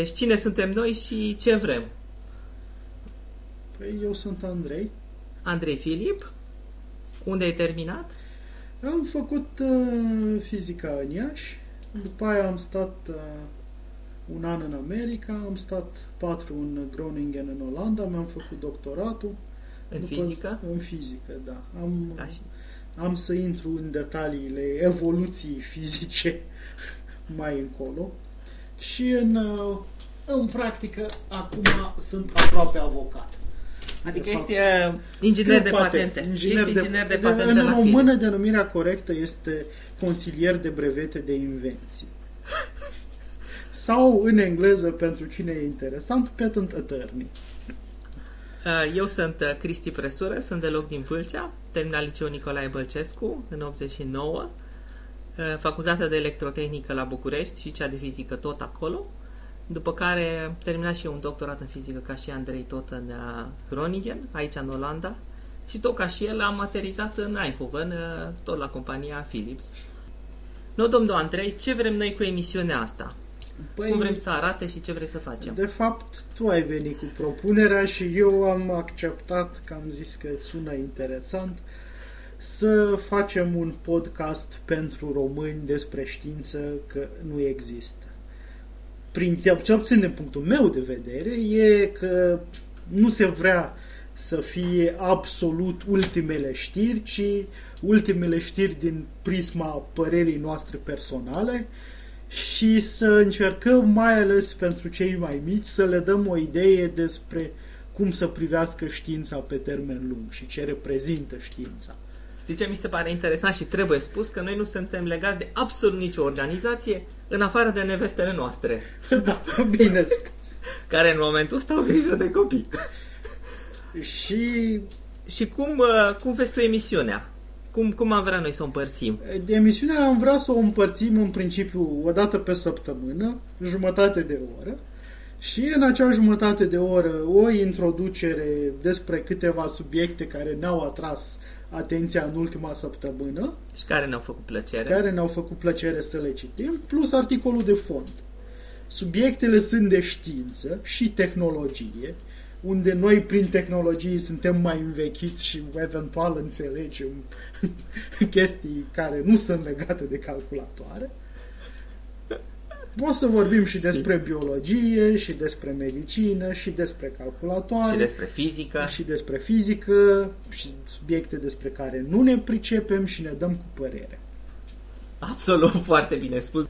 Deci cine suntem noi și ce vrem? Păi eu sunt Andrei. Andrei Filip. Unde ai terminat? Am făcut uh, fizica în Iași, după aia am stat uh, un an în America, am stat patru în Groningen în Olanda, mi-am făcut doctoratul. În după, fizică? În fizică, da. Am, am să intru în detaliile evoluției fizice mai încolo. Și în, uh, în practică, acum sunt aproape avocat. Adică ești uh, inginer de patente. Inginer ești de, inginer de, de patente În la română film. denumirea corectă este consilier de brevete de invenții. Sau în engleză, pentru cine e interesant, patent attorney. Uh, eu sunt uh, Cristi Presură, sunt de loc din Vâlcea, terminat liceul Nicolae Bălcescu în 89, facultatea de electrotehnică la București și cea de fizică tot acolo. După care am terminat și eu un doctorat în fizică ca și Andrei tot în uh, Groningen, aici în Olanda. Și tot ca și el am aterizat în Eindhoven, uh, tot la compania Philips. Nu, domnul Andrei, ce vrem noi cu emisiunea asta? Păi, Cum vrem să arate și ce vrei să facem? De fapt, tu ai venit cu propunerea și eu am acceptat, că am zis că sună interesant, să facem un podcast pentru români despre știință, că nu există prin, cel puțin din punctul meu de vedere, e că nu se vrea să fie absolut ultimele știri, ci ultimele știri din prisma părerii noastre personale și să încercăm, mai ales pentru cei mai mici, să le dăm o idee despre cum să privească știința pe termen lung și ce reprezintă știința. Știi ce mi se pare interesant și trebuie spus? Că noi nu suntem legați de absolut nicio organizație în afară de nevestele noastre. Da, bine spus. Care în momentul ăsta au grijă de copii. Și... Și cum, uh, cum vezi tu emisiunea? Cum, cum am vrea noi să o împărțim? De emisiunea am vrea să o împărțim în principiu o dată pe săptămână, jumătate de oră, și în acea jumătate de oră o introducere despre câteva subiecte care ne-au atras atenția în ultima săptămână. Și care ne-au făcut plăcere. Care ne-au făcut plăcere să le citim, plus articolul de fond. Subiectele sunt de știință și tehnologie, unde noi prin tehnologie suntem mai învechiți și eventual înțelegem chestii care nu sunt legate de calculatoare. O să vorbim și despre biologie, și despre medicină, și despre calculatoare. Și despre fizică. Și despre fizică, și subiecte despre care nu ne pricepem și ne dăm cu părere. Absolut, foarte bine spus.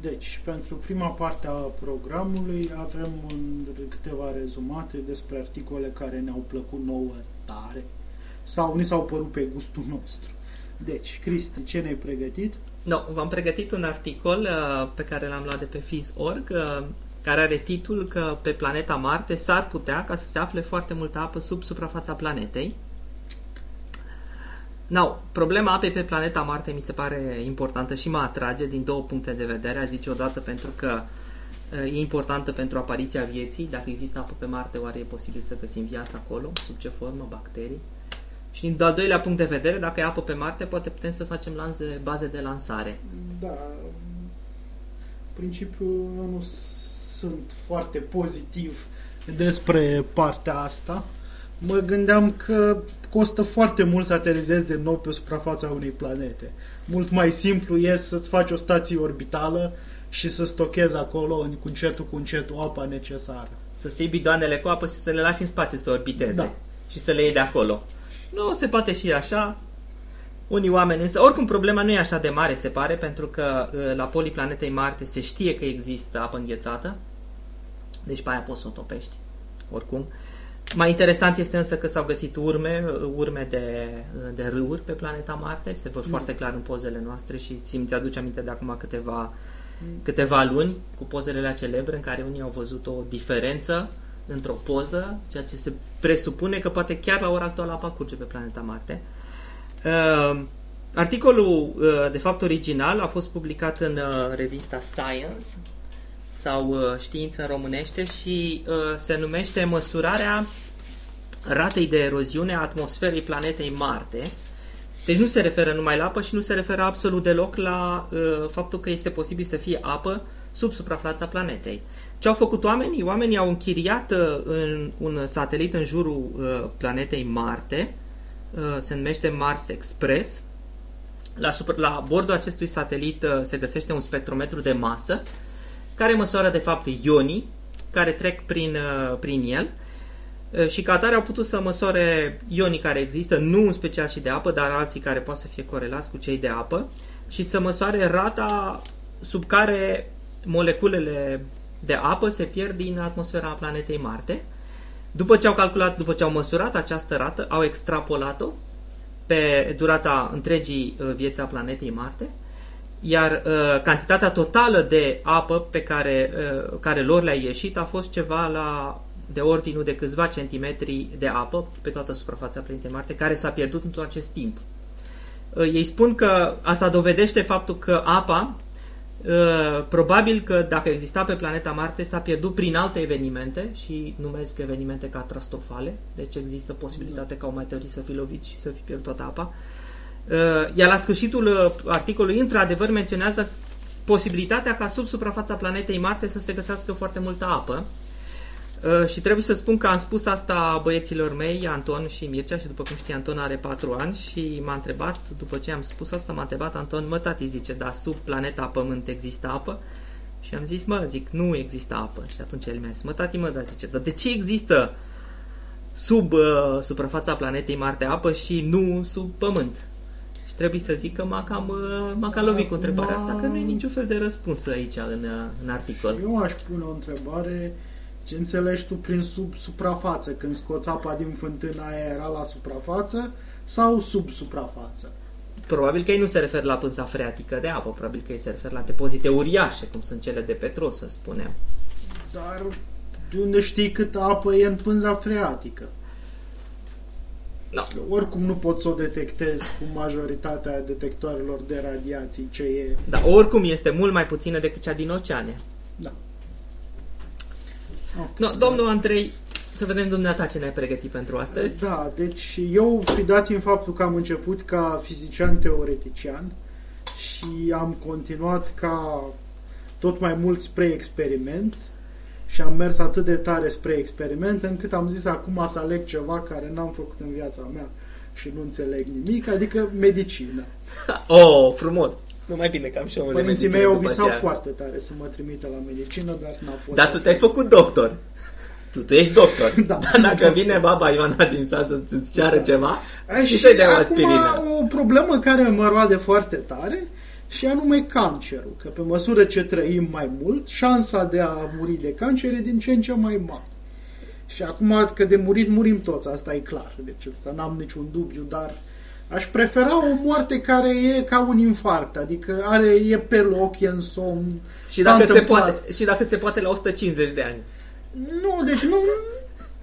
Deci, pentru prima parte a programului avem un, câteva rezumate despre articole care ne-au plăcut nouă tare sau ni s-au părut pe gustul nostru. Deci, Cristi, ce ne-ai pregătit? No, v-am pregătit un articol uh, pe care l-am luat de pe Phys.org uh, care are titlul că pe planeta Marte s-ar putea ca să se afle foarte multă apă sub suprafața planetei. Now, problema apei pe planeta Marte mi se pare importantă și mă atrage din două puncte de vedere. A zice odată pentru că uh, e importantă pentru apariția vieții. Dacă există apă pe Marte, oare e posibil să găsim viață acolo? Sub ce formă? Bacterii? Și din al doilea punct de vedere, dacă e apă pe Marte, poate putem să facem lanze, baze de lansare. Da. Principiul eu nu sunt foarte pozitiv despre partea asta. Mă gândeam că costă foarte mult să aterizezi de nou pe suprafața unei planete. Mult mai simplu e să-ți faci o stație orbitală și să stochezi acolo în, cu încetul cu încetul apa necesară. Să-ți iei bidoanele cu apă și să le lași în spațiu să orbiteze. Da. Și să le iei de acolo. Nu, se poate și așa. Unii oameni, însă, oricum problema nu e așa de mare, se pare, pentru că uh, la poliplanetei Marte se știe că există apă înghețată, deci pe aia poți să o topești, oricum. Mai interesant este însă că s-au găsit urme, uh, urme de, uh, de râuri pe planeta Marte, se văd mm. foarte clar în pozele noastre și ți te aduce aminte de acum câteva, mm. câteva luni cu pozele celebre în care unii au văzut o diferență într-o poză, ceea ce se presupune că poate chiar la ora actuală apa curge pe planeta Marte. Uh, articolul, uh, de fapt, original a fost publicat în uh, revista Science sau uh, Știință în românește și uh, se numește Măsurarea ratei de eroziune a atmosferei planetei Marte. Deci nu se referă numai la apă și nu se referă absolut deloc la uh, faptul că este posibil să fie apă sub suprafața planetei. Ce au făcut oamenii? Oamenii au închiriat uh, în un satelit în jurul uh, planetei Marte, uh, se numește Mars Express. La, super, la bordul acestui satelit se găsește un spectrometru de masă care măsoară de fapt ionii care trec prin, prin el și ca atare au putut să măsoare ionii care există, nu în special și de apă, dar alții care pot să fie corelați cu cei de apă și să măsoare rata sub care moleculele de apă se pierd din atmosfera planetei Marte. După ce au calculat, după ce au măsurat această rată, au extrapolat-o pe durata întregii uh, vieți a planetei Marte, iar uh, cantitatea totală de apă pe care, uh, care lor le-a ieșit a fost ceva la de ordinul de câțiva centimetri de apă pe toată suprafața planetei Marte, care s-a pierdut în tot acest timp. Uh, ei spun că asta dovedește faptul că apa Uh, probabil că dacă exista pe planeta Marte s-a pierdut prin alte evenimente și numesc evenimente catastrofale, deci există posibilitatea ca o meteorit să fi lovit și să fi pierdut toată apa. Uh, iar la sfârșitul uh, articolului, într-adevăr, menționează posibilitatea ca sub suprafața planetei Marte să se găsească foarte multă apă Uh, și trebuie să spun că am spus asta băieților mei, Anton și Mircea, și după cum știi, Anton are 4 ani și m-a întrebat, după ce am spus asta, m-a întrebat Anton, mă tati, zice, dar sub planeta Pământ există apă? Și am zis, mă, zic, nu există apă. Și atunci el mi-a zis, mă tati, mă, da, zice, dar de ce există sub uh, suprafața planetei Marte apă și nu sub Pământ? Și trebuie să zic că m-a cam, uh, m-a cam lovit cu întrebarea asta, că nu e niciun fel de răspuns aici în, uh, în articol. Eu aș pune o întrebare ce înțelegi tu prin sub suprafață? Când scoți apa din fântâna aia era la suprafață sau sub suprafață? Probabil că ei nu se referă la pânza freatică de apă, probabil că ei se referă la depozite uriașe, cum sunt cele de petrol, să spunem. Dar de unde știi cât apă e în pânza freatică? No. Oricum nu pot să o detectez cu majoritatea detectoarelor de radiații ce e. Da, oricum este mult mai puțină decât cea din oceane. Da. Okay. No, domnul Andrei, să vedem dumneata ce ne-ai pregătit pentru astăzi. Da, deci eu, fi dat în faptul că am început ca fizician teoretician și am continuat ca tot mai mult spre experiment și am mers atât de tare spre experiment încât am zis acum să aleg ceva care n-am făcut în viața mea și nu înțeleg nimic, adică medicină. Oh, frumos! Nu mai bine că am și eu Părinții mei au visat aceea. foarte tare să mă trimită la medicină, dar n-a fost. Dar tu te-ai făcut doctor. Tu, tu ești doctor. da. Dar dacă vine baba Ioana din sat să-ți ceară da. ceva A, și să-i dea aspirină. o problemă care mă roade foarte tare și anume cancerul. Că pe măsură ce trăim mai mult, șansa de a muri de cancer e din ce în ce mai mare. Și acum că de murit murim toți, asta e clar. Deci asta n-am niciun dubiu, dar uh, Aș prefera o moarte care e ca un infarct, adică are, e pe loc, e în somn. Și dacă, se poate, și dacă se poate la 150 de ani. Nu, deci nu,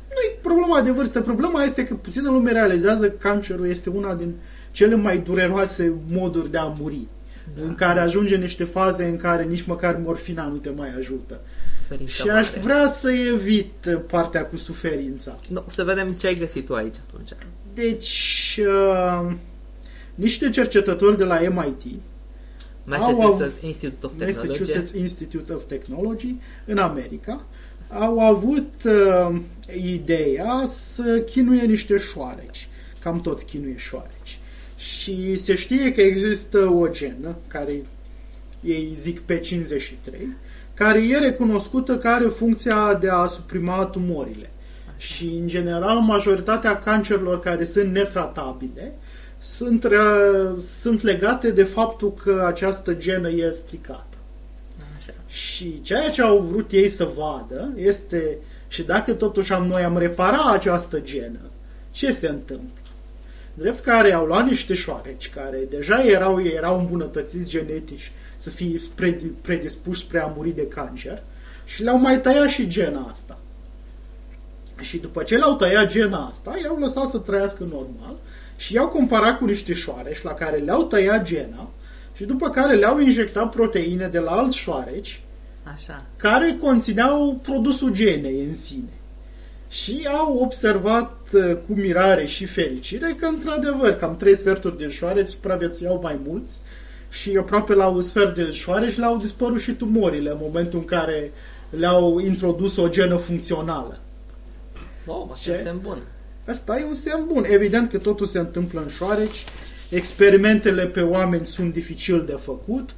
nu e problema de vârstă. Problema este că puțină lume realizează că cancerul este una din cele mai dureroase moduri de a muri. Da. În care ajunge niște faze în care nici măcar morfina nu te mai ajută. Suferința și aș mare. vrea să evit partea cu suferința. No, să vedem ce ai găsit tu aici atunci. Deci, uh, niște cercetători de la MIT Massachusetts Institute of Technology. Massachusetts Institute of Technology în America au avut uh, ideea să chinuie niște șoareci. Cam toți chinuie șoareci. Și se știe că există o genă care ei zic P53, care e recunoscută că are funcția de a suprima tumorile și, în general, majoritatea cancerilor care sunt netratabile sunt, sunt legate de faptul că această genă e stricată. Așa. Și ceea ce au vrut ei să vadă este și dacă totuși am, noi am repara această genă, ce se întâmplă? Drept care au luat niște șoareci care deja erau, erau îmbunătățiți genetici să fie predispuși spre a muri de cancer și le-au mai tăiat și gena asta. Și după ce le-au tăiat gena asta, i-au lăsat să trăiască normal și i-au comparat cu niște șoareci la care le-au tăiat gena și după care le-au injectat proteine de la alți șoareci Așa. care conțineau produsul genei în sine. Și au observat uh, cu mirare și fericire că, într-adevăr, cam trei sferturi din șoareci supraviețuiau mai mulți și aproape la un sfert de șoare și le-au dispărut și tumorile în momentul în care le-au introdus o genă funcțională. Wow, asta e un semn bun. Asta e un semn bun. Evident că totul se întâmplă în șoareci, experimentele pe oameni sunt dificil de făcut,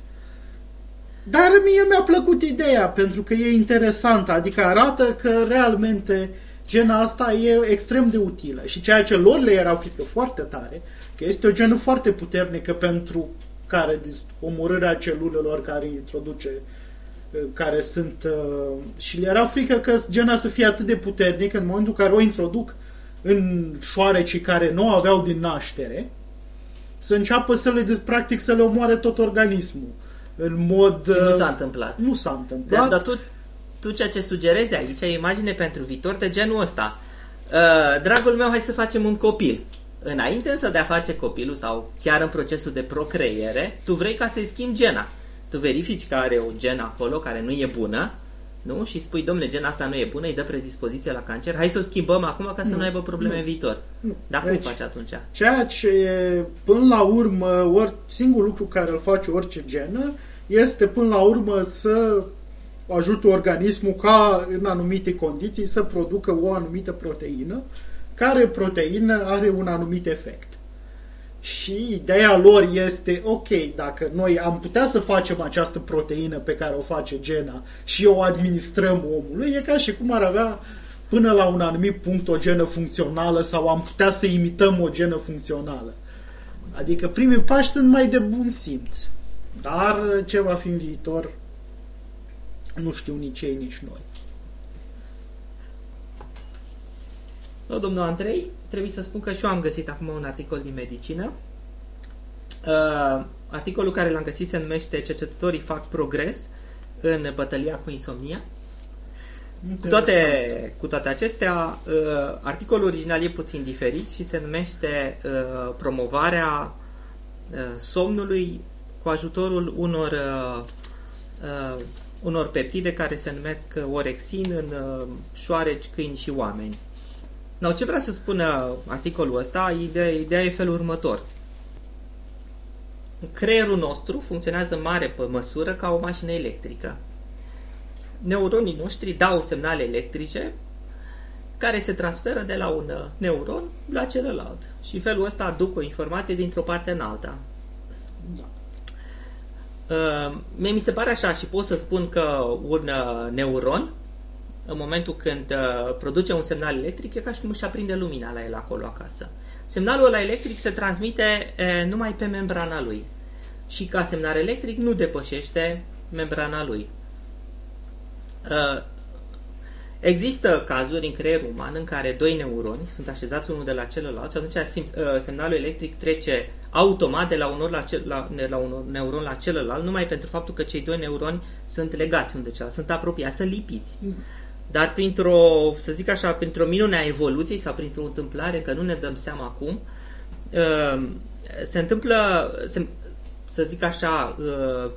dar mie mi-a plăcut ideea, pentru că e interesantă, adică arată că realmente gena asta e extrem de utilă. Și ceea ce lor le era frică foarte tare, că este o genă foarte puternică pentru care omorârea celulelor care introduce care sunt uh, și le era frică că gena să fie atât de puternică în momentul în care o introduc în șoarecii care nu aveau din naștere, să înceapă să le, practic, să le omoare tot organismul. În mod... Și nu s-a întâmplat. Nu s-a întâmplat. Dar, dar tu, tu ceea ce sugerezi aici e o imagine pentru viitor de genul ăsta. Uh, dragul meu, hai să facem un copil. Înainte însă de a face copilul sau chiar în procesul de procreiere, tu vrei ca să-i schimbi gena. Tu verifici că are o genă acolo care nu e bună nu? Și spui, domnule, gena asta nu e bună, îi dă predispoziție la cancer, hai să o schimbăm acum ca să nu, nu aibă probleme nu, în viitor. Nu. Dar cum deci, faci atunci? Ceea ce, până la urmă, or, singurul lucru care îl face orice genă este, până la urmă, să ajute organismul ca, în anumite condiții, să producă o anumită proteină, care proteină are un anumit efect. Și ideea lor este, ok, dacă noi am putea să facem această proteină pe care o face gena și o administrăm omului, e ca și cum ar avea până la un anumit punct o genă funcțională sau am putea să imităm o genă funcțională. Adică primii pași sunt mai de bun simț. Dar ce va fi în viitor, nu știu nici ei, nici noi. No, domnul Andrei, trebuie să spun că și eu am găsit acum un articol din medicină. Uh, articolul care l-am găsit se numește Cercetătorii fac progres în bătălia cu insomnia. Cu toate, cu toate acestea, uh, articolul original e puțin diferit și se numește uh, Promovarea uh, somnului cu ajutorul unor, uh, uh, unor peptide care se numesc orexin în uh, șoareci, câini și oameni. No, ce vrea să spună articolul ăsta, ideea, ideea e felul următor. Creierul nostru funcționează în mare pe măsură ca o mașină electrică. Neuronii noștri dau semnale electrice care se transferă de la un neuron la celălalt. Și felul ăsta aduc o informație dintr-o parte în alta. Da. Uh, mie mi se pare așa și pot să spun că un uh, neuron în momentul când uh, produce un semnal electric, e ca și cum își aprinde lumina la el acolo acasă. Semnalul ăla electric se transmite uh, numai pe membrana lui și ca semnal electric nu depășește membrana lui. Uh, există cazuri în creierul uman în care doi neuroni sunt așezați unul de la celălalt și atunci sim, uh, semnalul electric trece automat de la un, la, ce, la, la un neuron la celălalt numai pentru faptul că cei doi neuroni sunt legați unul de celălalt, sunt apropiați, sunt lipiți. Mm-hmm dar printr-o, să zic așa, printr-o minune a evoluției sau printr-o întâmplare, că nu ne dăm seama acum, uh, se întâmplă, să zic așa, uh,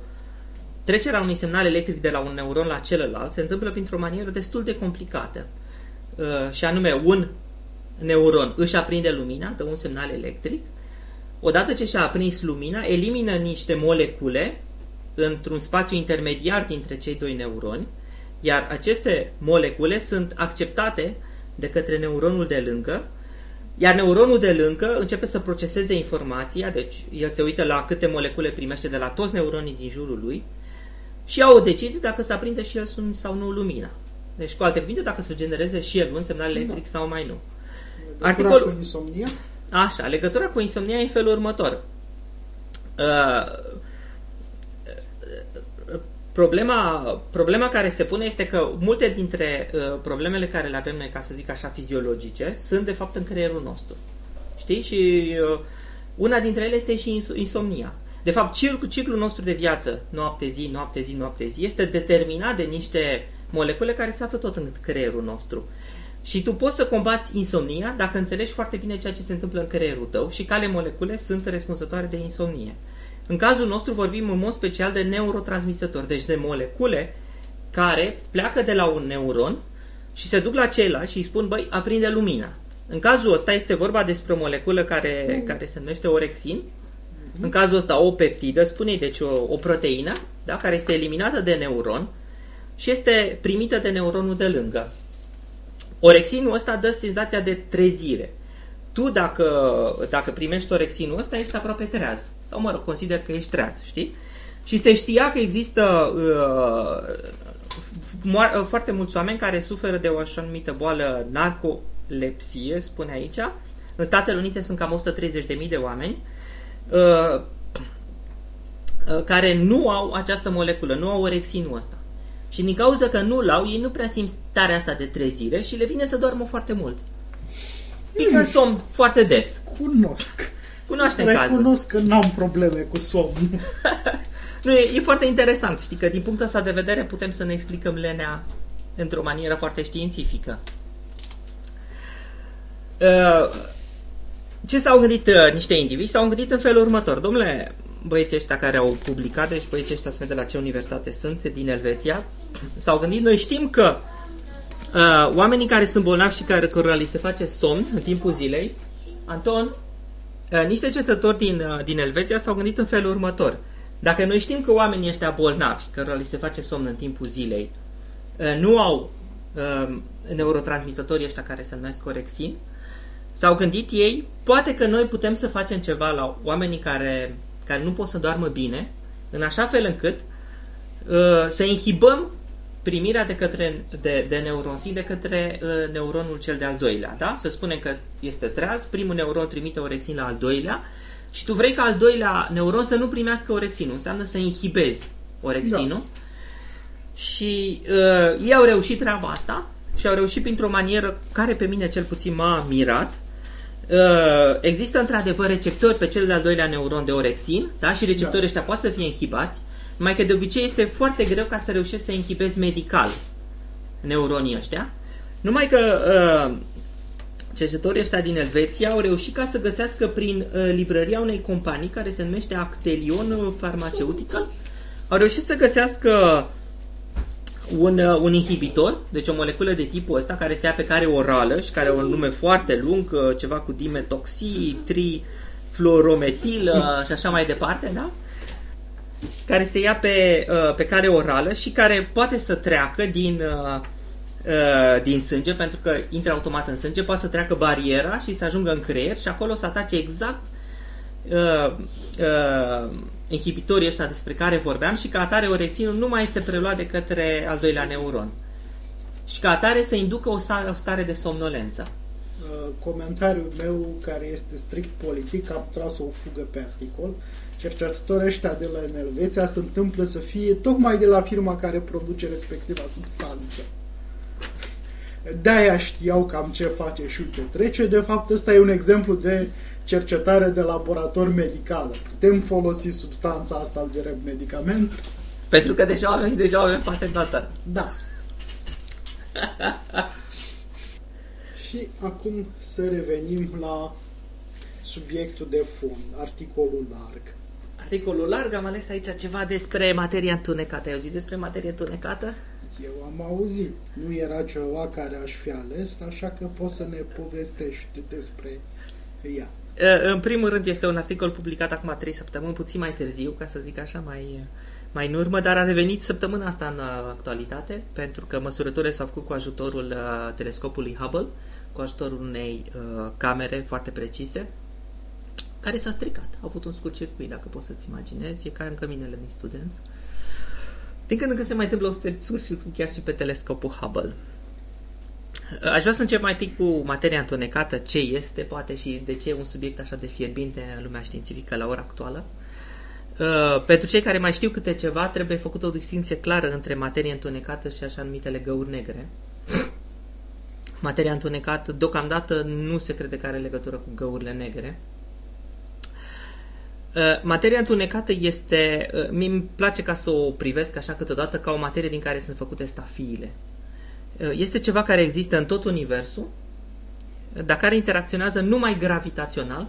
trecerea unui semnal electric de la un neuron la celălalt se întâmplă printr-o manieră destul de complicată. Uh, și anume, un neuron își aprinde lumina, dă un semnal electric, odată ce și-a aprins lumina, elimină niște molecule într-un spațiu intermediar dintre cei doi neuroni, iar aceste molecule sunt acceptate de către neuronul de lângă, iar neuronul de lângă începe să proceseze informația, deci el se uită la câte molecule primește de la toți neuronii din jurul lui și ia o decizie dacă să aprinde și el sau nu lumina. Deci, cu alte cuvinte, dacă să genereze și el un semnal electric da. sau mai nu. Articolul cu insomnia? Așa, legătura cu insomnia e în felul următor. Uh, Problema, problema care se pune este că multe dintre uh, problemele care le avem noi, ca să zic așa, fiziologice, sunt de fapt în creierul nostru. Știi? Și uh, una dintre ele este și insomnia. De fapt, ciclul, ciclul nostru de viață, noapte-zi, noapte-zi, noapte-zi, este determinat de niște molecule care se află tot în creierul nostru. Și tu poți să combați insomnia dacă înțelegi foarte bine ceea ce se întâmplă în creierul tău și care molecule sunt răspunzătoare de insomnie. În cazul nostru vorbim în mod special de neurotransmisători, deci de molecule care pleacă de la un neuron și se duc la ceilalți și îi spun, băi, aprinde lumina. În cazul ăsta este vorba despre o moleculă care, mm. care se numește orexin În cazul ăsta o peptidă, spune deci o, o proteină, da, care este eliminată de neuron și este primită de neuronul de lângă. Orexinul ăsta dă senzația de trezire. Tu dacă, dacă primești orexinul ăsta, ești aproape treaz. Sau mă rog, consider că ești treaz, știi? Și se știa că există uh, foarte mulți oameni care suferă de o așa numită boală narcolepsie, spune aici. În Statele Unite sunt cam 130.000 de oameni uh, uh, care nu au această moleculă, nu au orexinul ăsta. Și din cauza că nu l-au, ei nu prea simt starea asta de trezire și le vine să doarmă foarte mult. Pică mm. somn foarte des. Cunosc. Cunoaștem cazul. Recunosc că n-am probleme cu somn. nu, e, e foarte interesant, știi, că din punctul ăsta de vedere putem să ne explicăm lenea într-o manieră foarte științifică. Uh, ce s-au gândit uh, niște indivizi? S-au gândit în felul următor. Domnule, băieții ăștia care au publicat, deci băieții ăștia se de la ce universitate sunt, din Elveția, s-au gândit, noi știm că uh, oamenii care sunt bolnavi și care cărora li se face somn în timpul zilei, Anton, uh, niște cetători din, uh, din Elveția s-au gândit în felul următor. Dacă noi știm că oamenii ăștia bolnavi, cărora li se face somn în timpul zilei, uh, nu au uh, neurotransmițătorii ăștia care se numesc corexin, s-au gândit ei, poate că noi putem să facem ceva la oamenii care care nu pot să doarmă bine, în așa fel încât uh, să inhibăm primirea de, către, de, de neuronzi de către uh, neuronul cel de-al doilea. Da? Să spunem că este treaz, primul neuron trimite orexin la al doilea și tu vrei ca al doilea neuron să nu primească orexinul. Înseamnă să inhibezi orexinul. Da. Și uh, ei au reușit treaba asta și au reușit printr-o manieră care pe mine cel puțin m-a mirat Uh, există într-adevăr receptori pe cel de-al doilea neuron de orexin, da? și receptorii da. ăștia poate să fie inhibați, numai că de obicei este foarte greu ca să reușești să inhibezi medical neuronii ăștia. Numai că uh, cercetătorii ăștia din Elveția au reușit ca să găsească prin uh, librăria unei companii care se numește Actelion Pharmaceutical, au reușit să găsească un, uh, un inhibitor, deci o moleculă de tipul ăsta care se ia pe care orală și care are un nume foarte lung, uh, ceva cu dimetoxii, trifluorometil și așa mai departe, da? care se ia pe, uh, pe care orală și care poate să treacă din, din sânge, pentru că intră automat în sânge, poate să treacă bariera și să ajungă în creier și acolo să atace exact uh, uh, inhibitorii ăștia despre care vorbeam și ca atare orexinul nu mai este preluat de către al doilea neuron. Și ca atare să inducă o stare, o stare de somnolență. Uh, comentariul meu, care este strict politic, am tras o fugă pe articol. Cercetătorii ăștia de la Elveția se întâmplă să fie tocmai de la firma care produce respectiva substanță. De-aia știau cam ce face și ce trece. De fapt, ăsta e un exemplu de cercetare de laborator medicală. Putem folosi substanța asta de medicament? Pentru că deja avem și deja avem patentată. Da. și acum să revenim la subiectul de fond, articolul larg. Articolul larg, am ales aici ceva despre materia întunecată. Ai auzit despre materie întunecată? Eu am auzit. Nu era ceva care aș fi ales, așa că poți să ne povestești despre ea. În primul rând este un articol publicat acum 3 săptămâni, puțin mai târziu, ca să zic așa, mai, mai în urmă, dar a revenit săptămâna asta în actualitate, pentru că măsurătorile s-au făcut cu ajutorul uh, telescopului Hubble, cu ajutorul unei uh, camere foarte precise, care s-a stricat. A avut un scurt circuit, dacă poți să-ți imaginezi, e ca în căminele din studenți. Din când în când se mai întâmplă o scurt circuit chiar și pe telescopul Hubble. Aș vrea să încep mai întâi cu materia întunecată, ce este, poate, și de ce e un subiect așa de fierbinte în lumea științifică la ora actuală. Uh, pentru cei care mai știu câte ceva, trebuie făcută o distinție clară între materie întunecată și așa numitele găuri negre. Materia întunecată, deocamdată, nu se crede că are legătură cu găurile negre. Uh, materia întunecată este, uh, mi îmi place ca să o privesc așa câteodată ca o materie din care sunt făcute stafiile. Uh, este ceva care există în tot universul, dar care interacționează numai gravitațional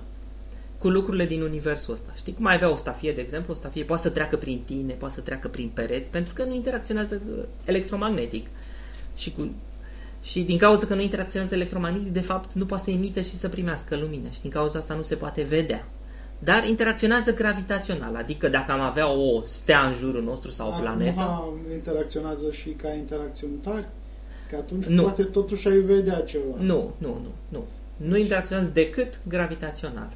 cu lucrurile din universul ăsta. Știi cum ai avea o stafie, de exemplu, o stafie poate să treacă prin tine, poate să treacă prin pereți, pentru că nu interacționează uh, electromagnetic. Și, cu, și din cauza că nu interacționează electromagnetic, de fapt, nu poate să emite și să primească lumină. Și din cauza asta nu se poate vedea. dar interacționează gravitațional, adică dacă am avea o stea în jurul nostru sau o planetă... Nu interacționează și ca interacționat? Că atunci Nu. poate totuși ai vedea ceva. Nu, nu, nu, nu. Nu interacționează decât gravitațional.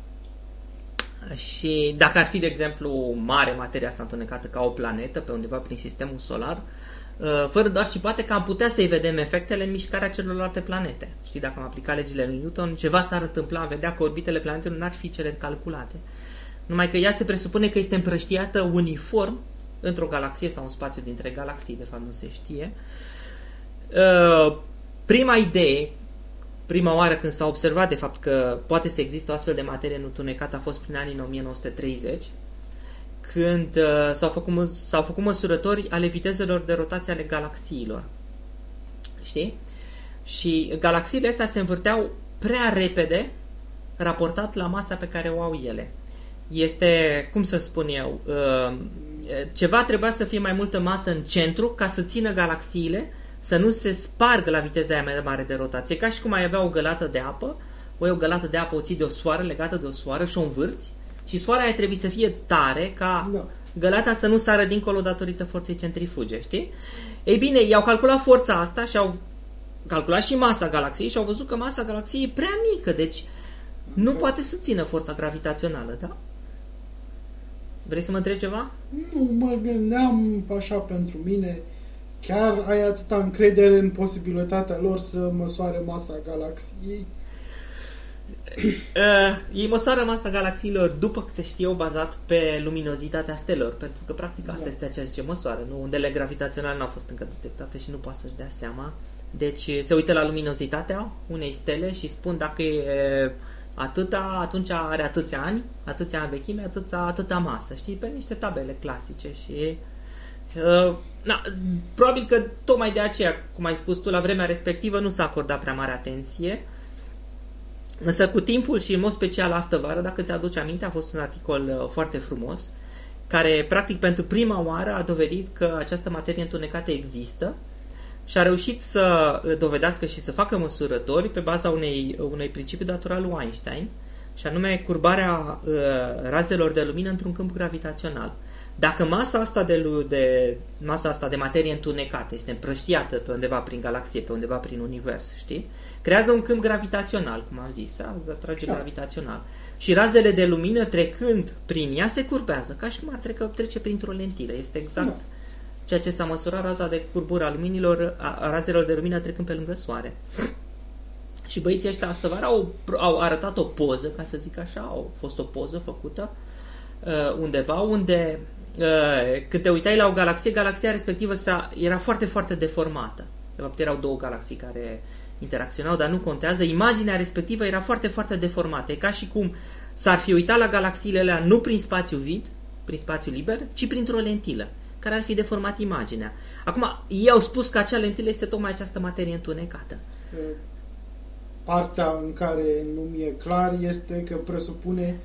Și dacă ar fi, de exemplu, mare materia asta întunecată ca o planetă pe undeva prin sistemul solar, uh, fără doar și poate că am putea să-i vedem efectele în mișcarea celorlalte planete. Știi, dacă am aplicat legile lui Newton, ceva s-ar întâmpla, am vedea că orbitele planetelor n-ar fi cele calculate. Numai că ea se presupune că este împrăștiată uniform într-o galaxie sau un spațiu dintre galaxii, de fapt nu se știe. Uh, Prima idee prima oară când s-a observat de fapt că poate să existe o astfel de materie întunecată a fost prin anii în 1930, când uh, s-au, făcut, mă- s-au făcut măsurători ale vitezelor de rotație ale galaxiilor. Știi? Și galaxiile astea se învârteau prea repede raportat la masa pe care o au ele. Este, cum să spun eu, uh, ceva trebuia să fie mai multă masă în centru ca să țină galaxiile să nu se spargă la viteza aia mai mare de rotație, ca și cum ai avea o gălată de apă, o iei o gălată de apă, o ții de o soară, legată de o soară și o învârți și soarea aia trebuie să fie tare ca Da. gălata să nu sară dincolo datorită forței centrifuge, știi? Ei bine, i-au calculat forța asta și au calculat și masa galaxiei și au văzut că masa galaxiei e prea mică, deci nu Ok. poate să țină forța gravitațională, da? Vrei să mă întrebi ceva? Nu, mă gândeam așa pentru mine, chiar ai atâta încredere în posibilitatea lor să măsoare masa galaxiei? Uh, ei măsoară masa galaxiilor, după câte știu eu, bazat pe luminozitatea stelor, pentru că practic asta Da. este ceea ce măsoară. Nu, undele gravitaționale nu au fost încă detectate și nu poate să-și dea seama. Deci se uită la luminozitatea unei stele și spun dacă e atâta, atunci are atâția ani, atâția ani vechime, atâția, atâta masă, știi, pe niște tabele clasice și Uh, na, probabil că tocmai de aceea, cum ai spus tu, la vremea respectivă nu s-a acordat prea mare atenție. Însă cu timpul și în mod special astă vară, dacă ți-aduci aminte, a fost un articol uh, foarte frumos care practic pentru prima oară a dovedit că această materie întunecată există și a reușit să uh, dovedească și să facă măsurători pe baza unei, unei principii dator al lui Einstein și anume curbarea uh, razelor de lumină într-un câmp gravitațional. Dacă masa asta de, lu- de, masa asta de materie întunecată este împrăștiată pe undeva prin galaxie, pe undeva prin univers, știi? Creează un câmp gravitațional, cum am zis, da? atrage Da. gravitațional. Și razele de lumină trecând prin ea se curbează, ca și cum ar trecă, trece printr-o lentilă. Este exact Da. ceea ce s-a măsurat raza de curbură a luminilor, a, a razelor de lumină trecând pe lângă soare. Și băieții ăștia astă vară au, au arătat o poză, ca să zic așa, au fost o poză făcută uh, undeva, unde uh, când te uitai la o galaxie, galaxia respectivă s-a, era foarte, foarte deformată. De fapt, erau două galaxii care interacționau, dar nu contează. Imaginea respectivă era foarte, foarte deformată. E ca și cum s-ar fi uitat la galaxiile alea nu prin spațiu vid, prin spațiu liber, ci printr-o lentilă care ar fi deformat imaginea. Acum, ei au spus că acea lentilă este tocmai această materie întunecată. Partea în care nu mi-e clar este că presupune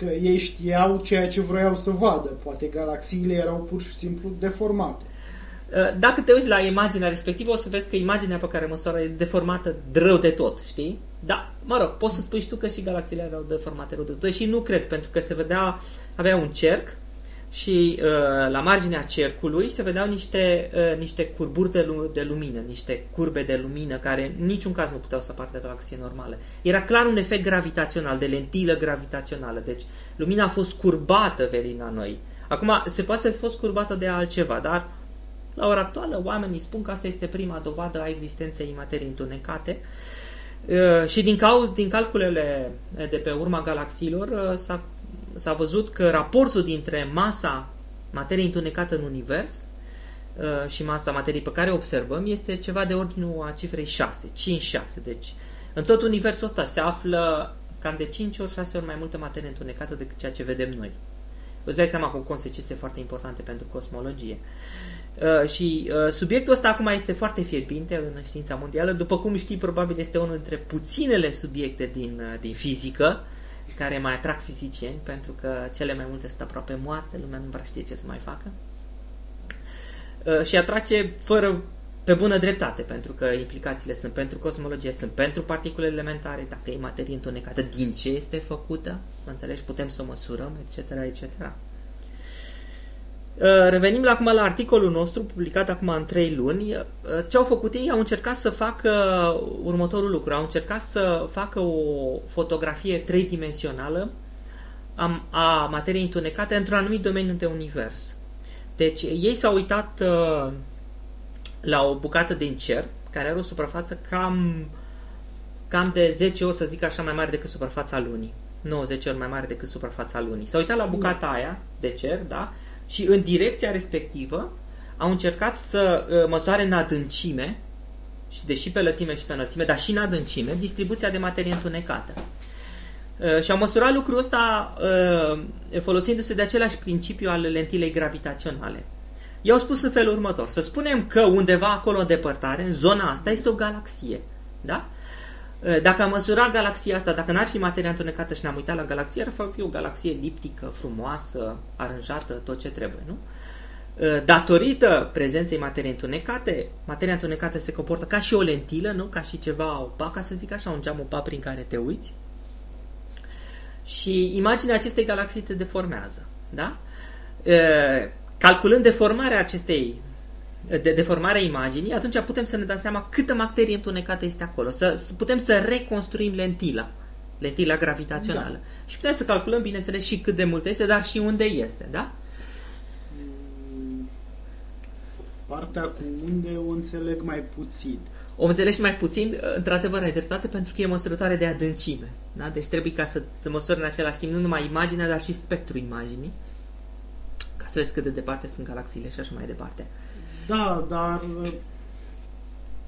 că ei știau ceea ce vroiau să vadă. Poate galaxiile erau pur și simplu deformate. Uh, Dacă te uiți la imaginea respectivă, o să vezi că imaginea pe care măsoară e deformată rău de tot, știi? Da, mă rog, poți să spui și tu că și galaxiile erau deformate rău de tot. Și nu cred, pentru că se vedea, avea un cerc și uh, la marginea cercului se vedeau niște, uh, niște curburi de, lu- de lumină, niște curbe de lumină care în niciun caz nu puteau să apară de galaxie normală. Era clar un efect gravitațional, de lentilă gravitațională. Deci lumina a fost curbată venind la noi. Acum, se poate să fi fost curbată de altceva, dar la ora actuală, oamenii spun că asta este prima dovadă a existenței materii întunecate Uh, și din, cauz, din calculele de pe urma galaxiilor uh, s-a, s-a văzut că raportul dintre masa materiei întunecată în univers uh, și masa materiei pe care o observăm este ceva de ordinul a cifrei 6, 5-6. Deci, în tot universul ăsta se află cam de 5 ori 6 ori mai multă materie întunecată decât ceea ce vedem noi. Îți dai seama cu consecințe foarte importante pentru cosmologie. Uh, și uh, subiectul ăsta acum este foarte fierbinte în știința mondială. După cum știi, probabil este unul dintre puținele subiecte din, uh, din fizică care mai atrag fizicieni, pentru că cele mai multe sunt aproape moarte, lumea nu vrea știe ce să mai facă. Uh, și atrage fără pe bună dreptate, pentru că implicațiile sunt pentru cosmologie, sunt pentru particule elementare, dacă e materie întunecată, din ce este făcută, înțelegi, putem să o măsurăm, etc., etc. Uh, revenim la, acum la articolul nostru, publicat acum în trei luni. Uh, ce au făcut ei? Au încercat să facă următorul lucru. Au încercat să facă o fotografie tridimensională a, a materiei întunecate într-un anumit domeniu de univers. Deci ei s-au uitat uh, la o bucată din cer, care are o suprafață cam, cam de 10 ori, să zic așa, mai mare decât suprafața lunii. 90 ori mai mare decât suprafața lunii. S-au uitat la bucata da. aia de cer, da? Și în direcția respectivă au încercat să uh, măsoare în adâncime, și deși pe lățime și pe înălțime, dar și în adâncime, distribuția de materie întunecată. Uh, și au măsurat lucrul ăsta uh, folosindu-se de același principiu al lentilei gravitaționale. I-au spus în felul următor. Să spunem că undeva acolo în depărtare, în zona asta, este o galaxie. Da? Dacă am măsurat galaxia asta, dacă n-ar fi materia întunecată și ne-am uitat la galaxie, ar fi o galaxie eliptică, frumoasă, aranjată, tot ce trebuie, nu? Datorită prezenței materiei întunecate, materia întunecată se comportă ca și o lentilă, nu? Ca și ceva opac, ca să zic așa, un geam opac prin care te uiți. Și imaginea acestei galaxii te deformează, da? Calculând deformarea acestei de deformarea imaginii, atunci putem să ne dăm seama câtă materie întunecată este acolo. Să, să putem să reconstruim lentila, lentila gravitațională. Da. Și putem să calculăm, bineînțeles, și cât de mult este, dar și unde este, da? Mm, partea cu unde o înțeleg mai puțin. O înțelegi mai puțin, într-adevăr, ai dreptate, pentru că e măsurătoare de adâncime. Da? Deci trebuie ca să, să măsori în același timp nu numai imaginea, dar și spectrul imaginii, ca să vezi cât de departe sunt galaxiile și așa mai departe. Da, dar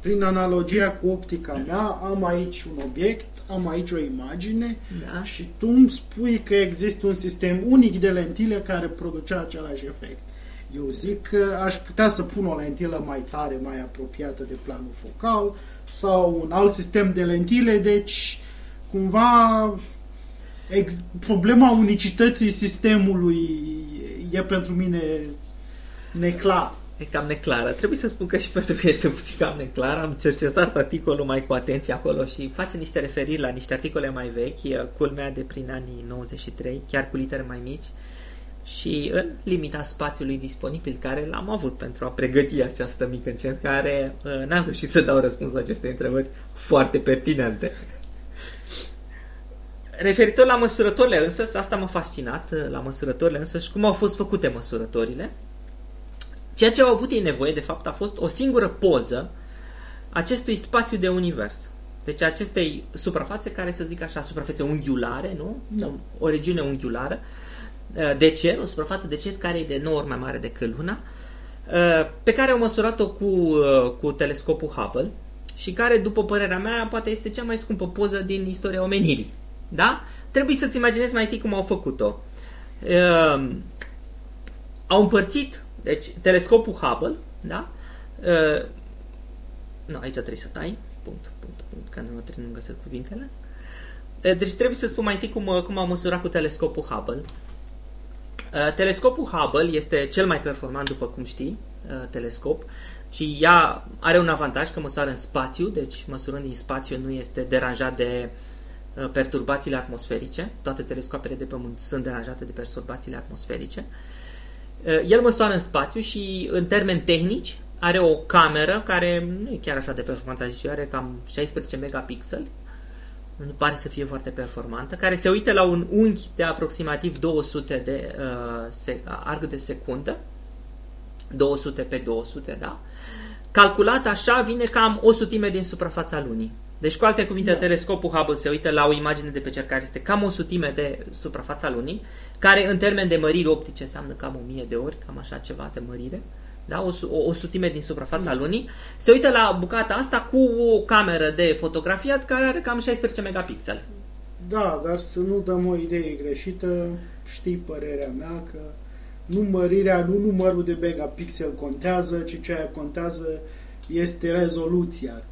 prin analogia cu optica mea, am aici un obiect, am aici o imagine da. și tu îmi spui că există un sistem unic de lentile care producea același efect. Eu zic că aș putea să pun o lentilă mai tare, mai apropiată de planul focal sau un alt sistem de lentile, deci cumva ex- problema unicității sistemului e pentru mine neclar. E cam neclară. Trebuie să spun că și pentru că este puțin cam neclar. Am cercetat articolul mai cu atenție acolo și face niște referiri la niște articole mai vechi, culmea de prin anii 93, chiar cu litere mai mici și în limita spațiului disponibil care l-am avut pentru a pregăti această mică încercare, uh, n-am reușit să dau răspuns la aceste întrebări foarte pertinente. Referitor la măsurătorile însă, asta m-a fascinat, uh, la măsurătorile însă și cum au fost făcute măsurătorile. Ceea ce au avut ei nevoie, de fapt, a fost o singură poză acestui spațiu de univers. Deci acestei suprafațe care, să zic așa, suprafețe unghiulare, nu? Da. O regiune unghiulară uh, de cer, o suprafață de cer care e de 9 ori mai mare decât Luna, uh, pe care au măsurat-o cu, uh, cu telescopul Hubble și care, după părerea mea, poate este cea mai scumpă poză din istoria omenirii. Da? Trebuie să-ți imaginezi mai întâi cum au făcut-o. Uh, au împărțit deci, telescopul Hubble, da? Uh, nu, aici trebuie să tai. Punct, punct, punct, că nu, trebuie, nu găsesc cuvintele. Uh, deci trebuie să spun mai întâi cum, cum am măsurat cu telescopul Hubble. Uh, telescopul Hubble este cel mai performant, după cum știi, uh, telescop și ea are un avantaj că măsoară în spațiu, deci măsurând din spațiu nu este deranjat de uh, perturbațiile atmosferice. Toate telescoapele de pământ sunt deranjate de perturbațiile atmosferice. Uh, Eh, el măsoară în spațiu și în termeni tehnici are o cameră care nu e chiar așa de performanță, zice, are cam 16 megapixeli, nu pare să fie foarte performantă, care se uită la un unghi de aproximativ 200 de uh, se, arc de secundă, 200 pe 200, da? Calculat așa vine cam o sutime din suprafața lunii. Deci, cu alte cuvinte, da. telescopul Hubble se uită la o imagine de pe cer care este cam o sutime de suprafața lunii, care în termen de măriri optice înseamnă cam 1000 de ori, cam așa ceva de mărire, da? o, o, o sutime din suprafața da. lunii, se uită la bucata asta cu o cameră de fotografiat care are cam 16 megapixeli. Da, dar să nu dăm o idee greșită, știi părerea mea că nu mărirea, nu numărul de megapixel contează, ci ceea contează este rezoluția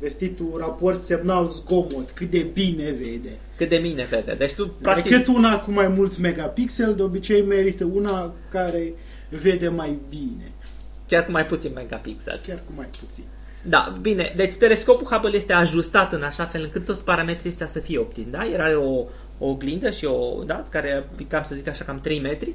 vestitul raport semnal zgomot, cât de bine vede. Cât de bine vede. Deci tu, practic... Decât una cu mai mulți megapixel, de obicei merită una care vede mai bine. Chiar cu mai puțin megapixel. Chiar cu mai puțin. Da, bine, deci telescopul Hubble este ajustat în așa fel încât toți parametrii ăștia să fie optimi, da? Era o, o oglindă și o, da, care, cam să zic așa, cam 3 metri,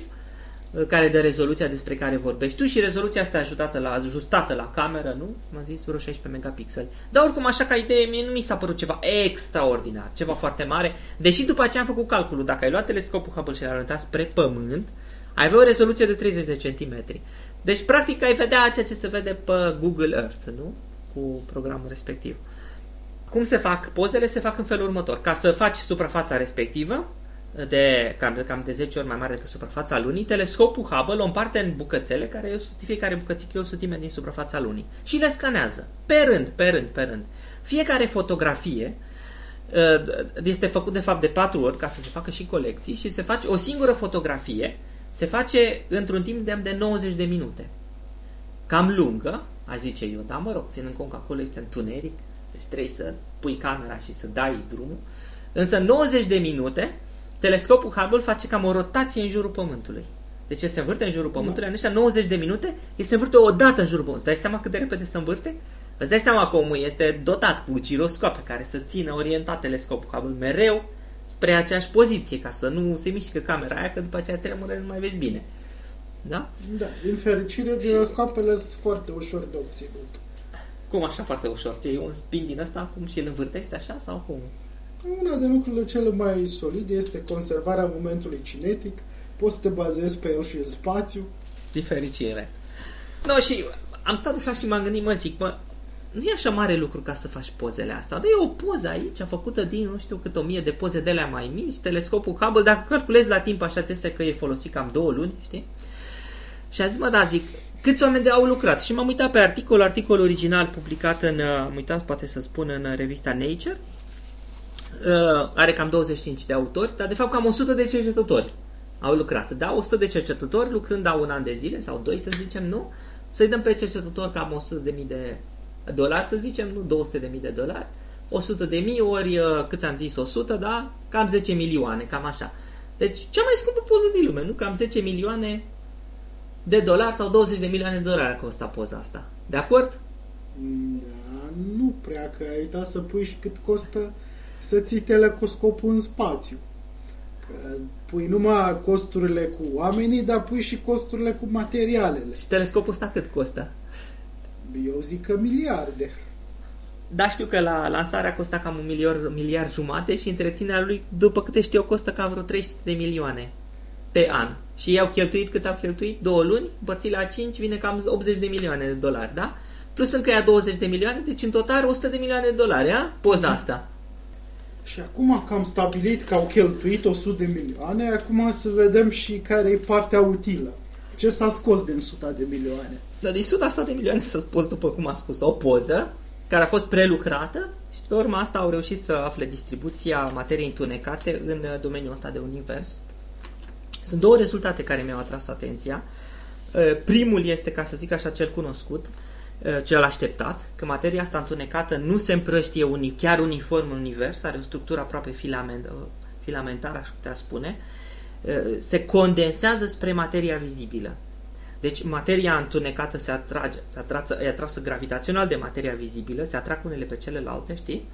care de rezoluția despre care vorbești tu și rezoluția asta ajutată la, ajustată la cameră, nu? M-am zis vreo 16 megapixeli. Dar oricum, așa ca idee, mie nu mi s-a părut ceva extraordinar, ceva foarte mare, deși după aceea am făcut calculul, dacă ai luat telescopul Hubble și l-ai orientat spre Pământ, ai avea o rezoluție de 30 de centimetri. Deci, practic, ai vedea ceea ce se vede pe Google Earth, nu? Cu programul respectiv. Cum se fac pozele? Se fac în felul următor. Ca să faci suprafața respectivă, de cam, cam de 10 ori mai mare decât suprafața lunii, telescopul Hubble o împarte în bucățele, care e o, fiecare bucățică e o sutime din suprafața lunii, și le scanează, pe rând, pe rând, pe rând. Fiecare fotografie uh, este făcut de fapt de 4 ori ca să se facă și colecții și se face o singură fotografie se face într-un timp de, de 90 de minute. Cam lungă, aș zice eu, dar mă rog, ținând cont că acolo este întuneric, deci trebuie să pui camera și să dai drumul. Însă 90 de minute telescopul Hubble face cam o rotație în jurul Pământului. Deci se învârte în jurul Pământului, da. în ăștia 90 de minute, el se învârte o dată în jurul Pământului. Îți dai seama cât de repede se învârte? Îți dai seama că omul este dotat cu giroscoape care să țină orientat telescopul Hubble mereu spre aceeași poziție, ca să nu se mișcă camera aia, că după aceea tremură nu mai vezi bine. Da? Da, din fericire, giroscoapele sunt foarte ușor de obținut. Cum așa foarte ușor? Ce, e un spin din ăsta acum și îl învârtește așa sau cum? Una de lucrurile cele mai solide este conservarea momentului cinetic. Poți să te bazezi pe el și în spațiu. Din fericire. No, și am stat așa și m-am gândit, mă zic, mă, nu e așa mare lucru ca să faci pozele astea, dar e o poză aici, făcută din nu știu cât o mie de poze de la mai mici, telescopul Hubble, dacă calculezi la timp așa, ți este că e folosit cam două luni, știi? Și a zis, mă, da, zic, câți oameni de au lucrat? Și m-am uitat pe articol, articolul original publicat în, am uitat, poate să spun, în revista Nature, uh, are cam 25 de autori, dar de fapt cam 100 de cercetători au lucrat. Da, 100 de cercetători lucrând au un an de zile sau doi, să zicem, nu? Să-i dăm pe cercetător cam 100 de mii de dolari, să zicem, nu 200 de mii de dolari. 100 de mii ori, uh, cât am zis, 100, da? Cam 10 milioane, cam așa. Deci, cea mai scumpă poză din lume, nu? Cam 10 milioane de dolari sau 20 de milioane de dolari a costat poza asta. De acord? Da, nu prea, că ai uitat să pui și cât costă să ții telescopul în spațiu. Că pui numai costurile cu oamenii, dar pui și costurile cu materialele. Și telescopul ăsta cât costă? Eu zic că miliarde. Da, știu că la lansarea costa cam un miliard, miliard jumate și întreținerea lui, după câte știu eu, costă cam vreo 300 de milioane pe an. Și ei au cheltuit cât au cheltuit? Două luni, împărțit la 5, vine cam 80 de milioane de dolari, da? Plus încă ia 20 de milioane, deci în total 100 de milioane de dolari, a? Poza asta. Și acum că am stabilit că au cheltuit 100 de milioane, acum să vedem și care e partea utilă. Ce s-a scos din 100 de milioane? Dar din 100 de milioane să spus, după cum am spus, o poză care a fost prelucrată și pe urma asta au reușit să afle distribuția materiei întunecate în domeniul ăsta de univers. Sunt două rezultate care mi-au atras atenția. Primul este, ca să zic așa, cel cunoscut, cel așteptat, că materia asta întunecată nu se împrăștie uni, chiar uniform în univers, are o structură aproape filament, filamentară, aș putea spune, se condensează spre materia vizibilă. Deci materia întunecată se atrage, se atrasă, e atrasă gravitațional de materia vizibilă, se atrag unele pe celelalte, știi?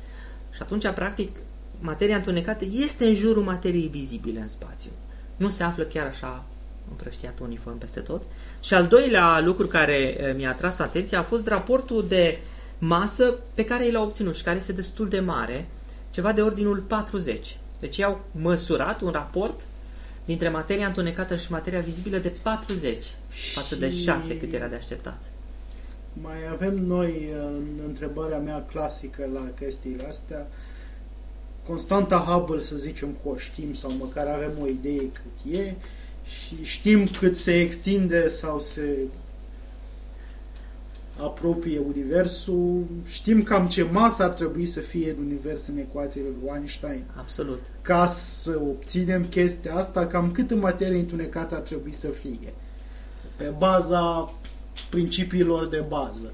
Și atunci, practic, materia întunecată este în jurul materiei vizibile în spațiu. Nu se află chiar așa împrăștiat uniform peste tot. Și al doilea lucru care mi-a atras atenția a fost raportul de masă pe care l-a obținut și care este destul de mare, ceva de ordinul 40. Deci i-au măsurat un raport dintre materia întunecată și materia vizibilă de 40 și... față de 6 cât era de așteptat. Mai avem noi, în întrebarea mea clasică la chestiile astea, constanta Hubble, să zicem că o știm sau măcar avem o idee cât e și știm cât se extinde sau se apropie Universul, știm cam ce masă ar trebui să fie în Univers în ecuațiile lui Einstein. Absolut. Ca să obținem chestia asta, cam cât în materie întunecată ar trebui să fie. Pe baza principiilor de bază.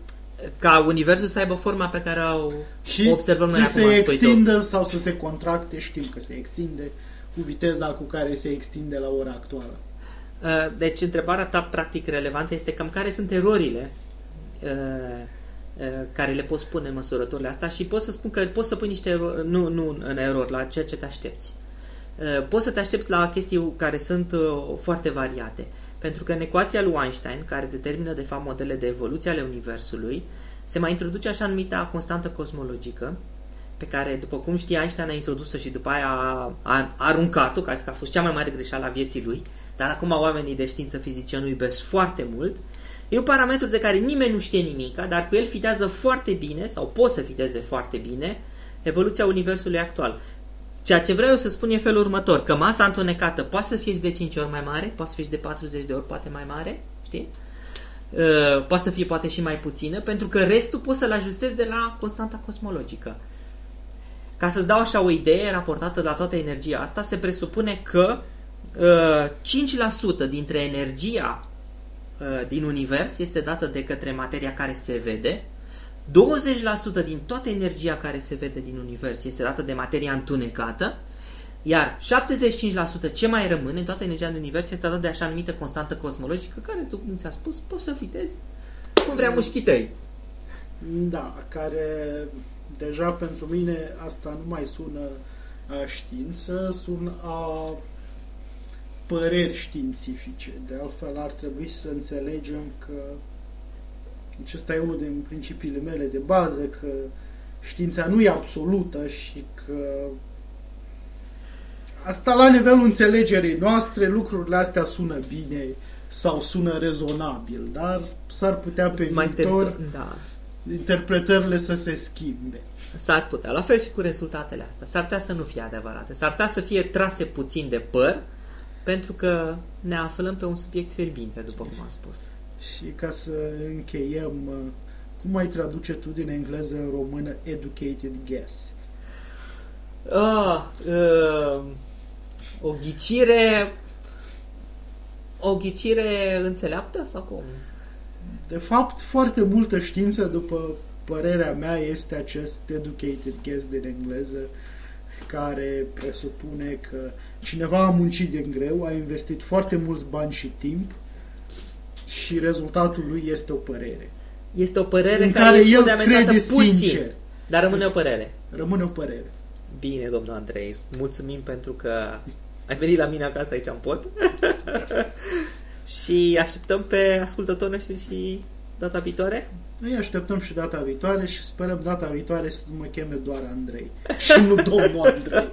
Ca Universul să aibă forma pe care o și observăm noi acum. să se extindă sau să se contracte, știm că se extinde cu viteza cu care se extinde la ora actuală. Uh, deci, întrebarea ta practic relevantă este cam care sunt erorile uh, uh, care le poți pune în măsurătorile astea și pot să spun că poți să pui niște erori, nu, nu în erori, la ceea ce te aștepți. Poți să te aștepți la chestii care sunt foarte variate. Pentru că în ecuația lui Einstein, care determină de fapt modele de evoluție ale Universului, se mai introduce așa numita constantă cosmologică, pe care, după cum știi, Einstein a introdus-o și după aia a, a aruncat-o, ca că a fost cea mai mare greșeală a vieții lui, dar acum oamenii de știință fizică nu iubesc foarte mult. E un parametru de care nimeni nu știe nimica, dar cu el fitează foarte bine, sau poate să fiteze foarte bine, evoluția Universului actual. Ceea ce vreau eu să spun e felul următor, că masa întunecată poate să fie și de 5 ori mai mare, poate să fie și de 40 de ori poate mai mare, știi? Uh, poate să fie poate și mai puțină, pentru că restul poți să-l ajustezi de la constanta cosmologică. Ca să-ți dau așa o idee raportată la toată energia asta, se presupune că uh, 5% dintre energia uh, din univers este dată de către materia care se vede, 20% din toată energia care se vede din univers este dată de materia întunecată, iar 75% ce mai rămâne, toată energia din univers, este dată de așa numită constantă cosmologică, care, tu cum ți-a spus, poți să fitezi cum vrea mușchii tăi. Da, care deja pentru mine asta nu mai sună a știință, sună a păreri științifice. De altfel ar trebui să înțelegem că acesta e unul din principiile mele de bază, că știința nu e absolută și că asta la nivelul înțelegerii noastre, lucrurile astea sună bine sau sună rezonabil, dar s-ar putea pe mai viitor da. interpretările să se schimbe. S-ar putea, la fel și cu rezultatele astea. S-ar putea să nu fie adevărate. S-ar putea să fie trase puțin de păr, pentru că ne aflăm pe un subiect fierbinte, după cum am spus. Și ca să încheiem, uh, cum mai traduce tu din engleză în română educated guess? Ah, uh, o ghicire o ghicire înțeleaptă sau cum? De fapt, foarte multă știință, după părerea mea, este acest educated guess din engleză, care presupune că cineva a muncit din greu, a investit foarte mulți bani și timp și rezultatul lui este o părere. Este o părere în care, care el crede puțin, sincer. Dar rămâne o părere. Rămâne o părere. Bine, domnul Andrei, mulțumim pentru că ai venit la mine acasă aici în pod. și așteptăm pe ascultătorul noștri și data viitoare. Noi așteptăm și data viitoare și sperăm data viitoare să mă cheme doar Andrei și nu domnul Andrei.